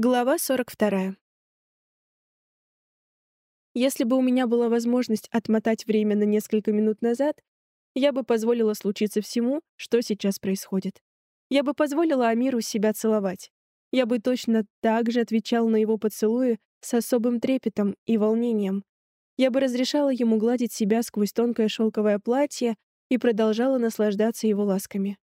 Глава 42. Если бы у меня была возможность отмотать время на несколько минут назад, я бы позволила случиться всему, что сейчас происходит. Я бы позволила Амиру себя целовать. Я бы точно так же отвечал на его поцелуи с особым трепетом и волнением. Я бы разрешала ему гладить себя сквозь тонкое шелковое платье и продолжала наслаждаться его ласками.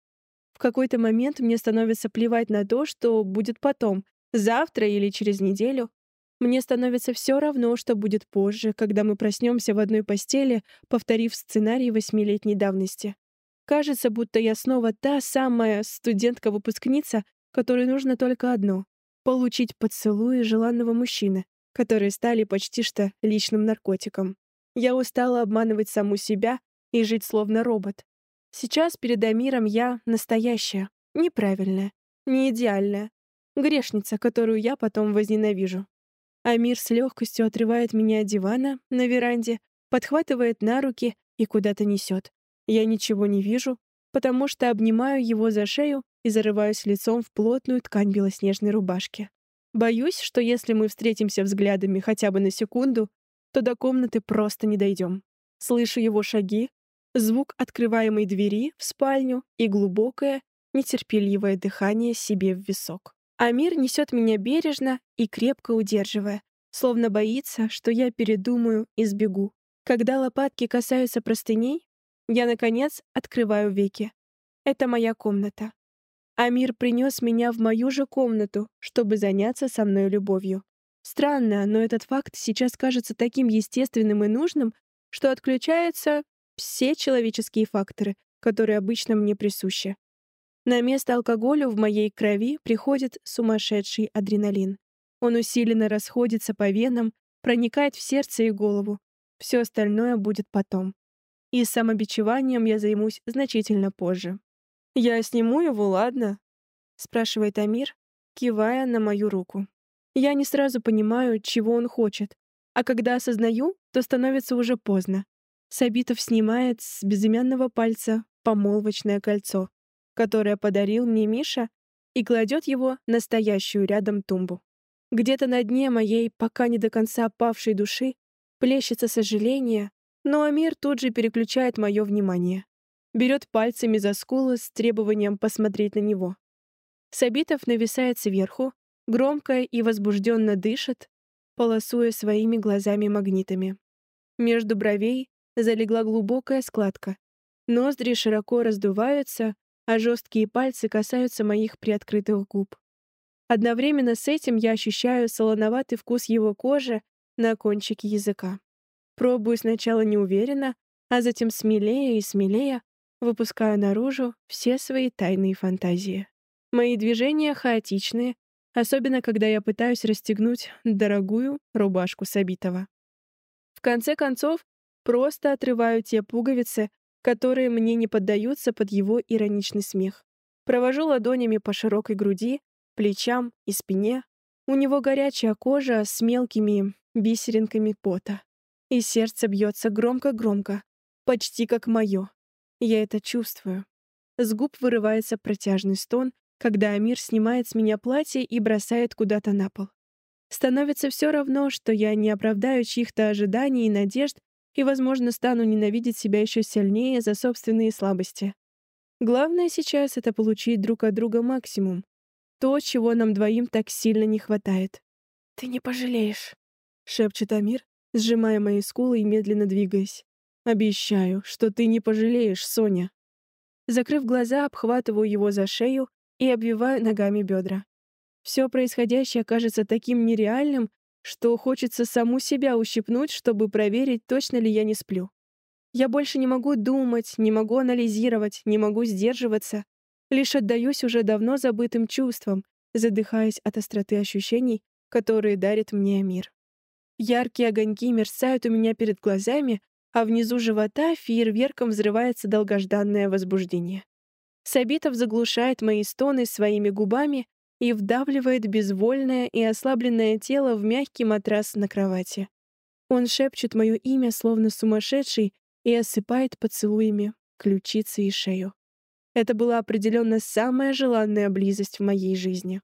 В какой-то момент мне становится плевать на то, что будет потом, Завтра или через неделю. Мне становится все равно, что будет позже, когда мы проснемся в одной постели, повторив сценарий восьмилетней давности. Кажется, будто я снова та самая студентка-выпускница, которой нужно только одно — получить поцелуи желанного мужчины, которые стали почти что личным наркотиком. Я устала обманывать саму себя и жить словно робот. Сейчас перед Амиром я настоящая, неправильная, не идеальная, Грешница, которую я потом возненавижу. Амир с легкостью отрывает меня от дивана на веранде, подхватывает на руки и куда-то несет. Я ничего не вижу, потому что обнимаю его за шею и зарываюсь лицом в плотную ткань белоснежной рубашки. Боюсь, что если мы встретимся взглядами хотя бы на секунду, то до комнаты просто не дойдем. Слышу его шаги, звук открываемой двери в спальню и глубокое, нетерпеливое дыхание себе в висок. Амир несет меня бережно и крепко удерживая, словно боится, что я передумаю и сбегу. Когда лопатки касаются простыней, я, наконец, открываю веки. Это моя комната. Амир принес меня в мою же комнату, чтобы заняться со мной любовью. Странно, но этот факт сейчас кажется таким естественным и нужным, что отключаются все человеческие факторы, которые обычно мне присущи. На место алкоголя в моей крови приходит сумасшедший адреналин. Он усиленно расходится по венам, проникает в сердце и голову. Все остальное будет потом. И самобичеванием я займусь значительно позже. «Я сниму его, ладно?» — спрашивает Амир, кивая на мою руку. Я не сразу понимаю, чего он хочет, а когда осознаю, то становится уже поздно. Сабитов снимает с безымянного пальца помолвочное кольцо которое подарил мне Миша, и кладет его настоящую рядом тумбу. Где-то на дне моей пока не до конца опавшей души плещется сожаление, но Амир тут же переключает мое внимание. Берет пальцами за скулы с требованием посмотреть на него. Сабитов нависает сверху, громко и возбужденно дышит, полосуя своими глазами-магнитами. Между бровей залегла глубокая складка. Ноздри широко раздуваются, а жесткие пальцы касаются моих приоткрытых губ. Одновременно с этим я ощущаю солоноватый вкус его кожи на кончике языка. Пробую сначала неуверенно, а затем смелее и смелее, выпускаю наружу все свои тайные фантазии. Мои движения хаотичные, особенно когда я пытаюсь расстегнуть дорогую рубашку Сабитова. В конце концов, просто отрываю те пуговицы, которые мне не поддаются под его ироничный смех. Провожу ладонями по широкой груди, плечам и спине. У него горячая кожа с мелкими бисеринками пота. И сердце бьется громко-громко, почти как мое. Я это чувствую. С губ вырывается протяжный стон, когда Амир снимает с меня платье и бросает куда-то на пол. Становится все равно, что я не оправдаю чьих-то ожиданий и надежд, и, возможно, стану ненавидеть себя еще сильнее за собственные слабости. Главное сейчас — это получить друг от друга максимум. То, чего нам двоим так сильно не хватает. «Ты не пожалеешь», — шепчет Амир, сжимая мои скулы и медленно двигаясь. «Обещаю, что ты не пожалеешь, Соня». Закрыв глаза, обхватываю его за шею и обвиваю ногами бедра. Все происходящее кажется таким нереальным, что хочется саму себя ущипнуть, чтобы проверить, точно ли я не сплю. Я больше не могу думать, не могу анализировать, не могу сдерживаться. Лишь отдаюсь уже давно забытым чувствам, задыхаясь от остроты ощущений, которые дарит мне мир. Яркие огоньки мерцают у меня перед глазами, а внизу живота фейерверком взрывается долгожданное возбуждение. Сабитов заглушает мои стоны своими губами, и вдавливает безвольное и ослабленное тело в мягкий матрас на кровати. Он шепчет мое имя, словно сумасшедший, и осыпает поцелуями ключицы и шею. Это была определенно самая желанная близость в моей жизни.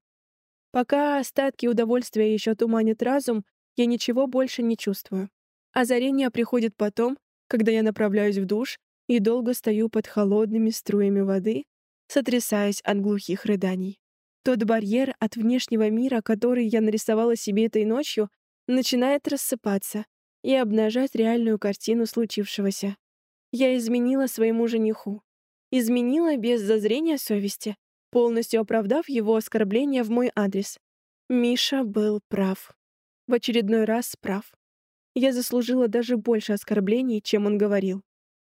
Пока остатки удовольствия еще туманят разум, я ничего больше не чувствую. Озарение приходит потом, когда я направляюсь в душ и долго стою под холодными струями воды, сотрясаясь от глухих рыданий. Тот барьер от внешнего мира, который я нарисовала себе этой ночью, начинает рассыпаться и обнажать реальную картину случившегося. Я изменила своему жениху. Изменила без зазрения совести, полностью оправдав его оскорбление в мой адрес. Миша был прав. В очередной раз прав. Я заслужила даже больше оскорблений, чем он говорил.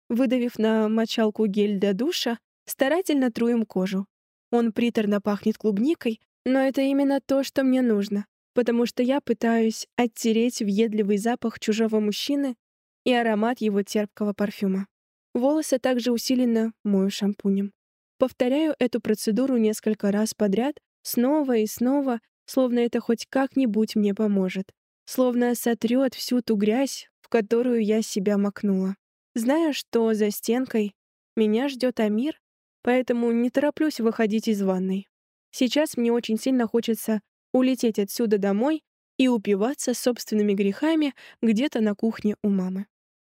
Выдавив на мочалку гель для душа, старательно труем кожу. Он приторно пахнет клубникой, но это именно то, что мне нужно, потому что я пытаюсь оттереть въедливый запах чужого мужчины и аромат его терпкого парфюма. Волосы также усиленно мою шампунем. Повторяю эту процедуру несколько раз подряд, снова и снова, словно это хоть как-нибудь мне поможет. Словно сотрет всю ту грязь, в которую я себя макнула. Зная, что за стенкой меня ждет Амир, поэтому не тороплюсь выходить из ванной. Сейчас мне очень сильно хочется улететь отсюда домой и упиваться собственными грехами где-то на кухне у мамы.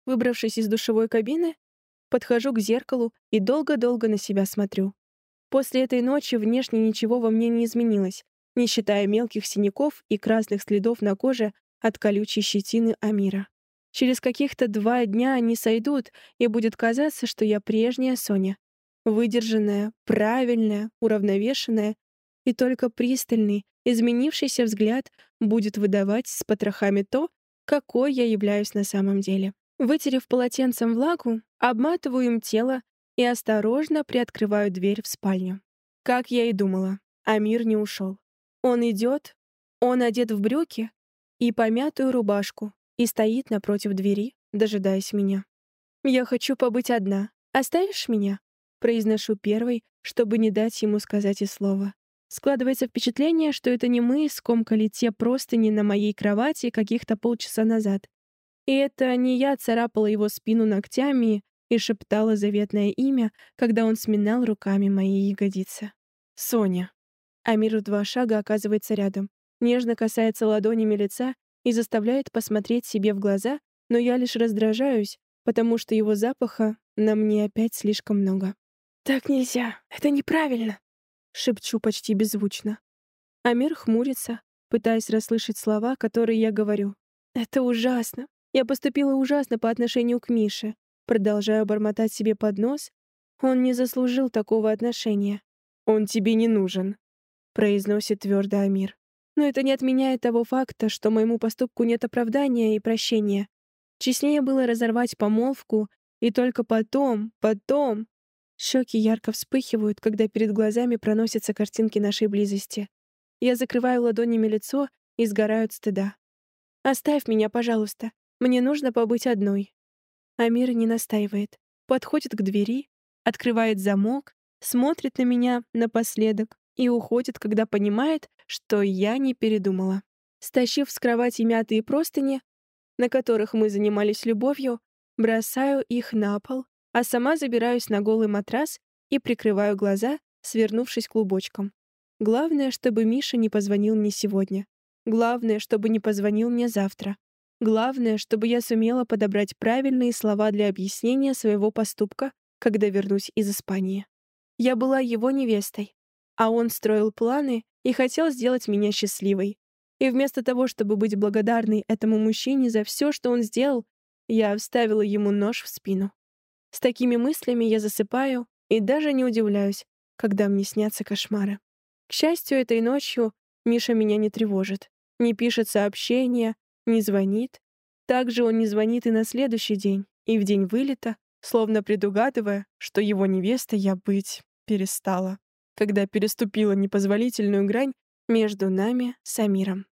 Выбравшись из душевой кабины, подхожу к зеркалу и долго-долго на себя смотрю. После этой ночи внешне ничего во мне не изменилось, не считая мелких синяков и красных следов на коже от колючей щетины Амира. Через каких-то два дня они сойдут, и будет казаться, что я прежняя Соня. Выдержанная, правильная, уравновешенная, и только пристальный, изменившийся взгляд будет выдавать с потрохами то, какой я являюсь на самом деле. Вытерев полотенцем влагу, обматываю им тело и осторожно приоткрываю дверь в спальню. Как я и думала, Амир не ушел. Он идет, он одет в брюки и помятую рубашку и стоит напротив двери, дожидаясь меня. «Я хочу побыть одна. Оставишь меня?» Произношу первой, чтобы не дать ему сказать и слова. Складывается впечатление, что это не мы скомкали те простыни на моей кровати каких-то полчаса назад, и это не я царапала его спину ногтями и шептала заветное имя, когда он сминал руками мои ягодицы. «Соня». Амир в два шага оказывается рядом, нежно касается ладонями лица и заставляет посмотреть себе в глаза, но я лишь раздражаюсь, потому что его запаха на мне опять слишком много. «Так нельзя, это неправильно», — шепчу почти беззвучно. Амир хмурится, пытаясь расслышать слова, которые я говорю. «Это ужасно. Я поступила ужасно по отношению к Мише. Продолжаю бормотать себе под нос. Он не заслужил такого отношения. «Он тебе не нужен», — произносит твердо Амир. Но это не отменяет того факта, что моему поступку нет оправдания и прощения. Честнее было разорвать помолвку, и только потом, потом... Щеки ярко вспыхивают, когда перед глазами проносятся картинки нашей близости. Я закрываю ладонями лицо и сгораю от стыда. «Оставь меня, пожалуйста. Мне нужно побыть одной. Амир не настаивает. Подходит к двери, открывает замок, смотрит на меня напоследок и уходит, когда понимает, что я не передумала. Стащив с кровати мятые простыни, на которых мы занимались любовью, бросаю их на пол, а сама забираюсь на голый матрас и прикрываю глаза, свернувшись клубочком. Главное, чтобы Миша не позвонил мне сегодня. Главное, чтобы не позвонил мне завтра. Главное, чтобы я сумела подобрать правильные слова для объяснения своего поступка, когда вернусь из Испании. Я была его невестой, а он строил планы и хотел сделать меня счастливой. И вместо того, чтобы быть благодарной этому мужчине за все, что он сделал, я вставила ему нож в спину. С такими мыслями я засыпаю и даже не удивляюсь, когда мне снятся кошмары. К счастью, этой ночью Миша меня не тревожит, не пишет сообщения, не звонит. Также он не звонит и на следующий день, и в день вылета, словно предугадывая, что его невеста я быть перестала, когда переступила непозволительную грань между нами с Амиром.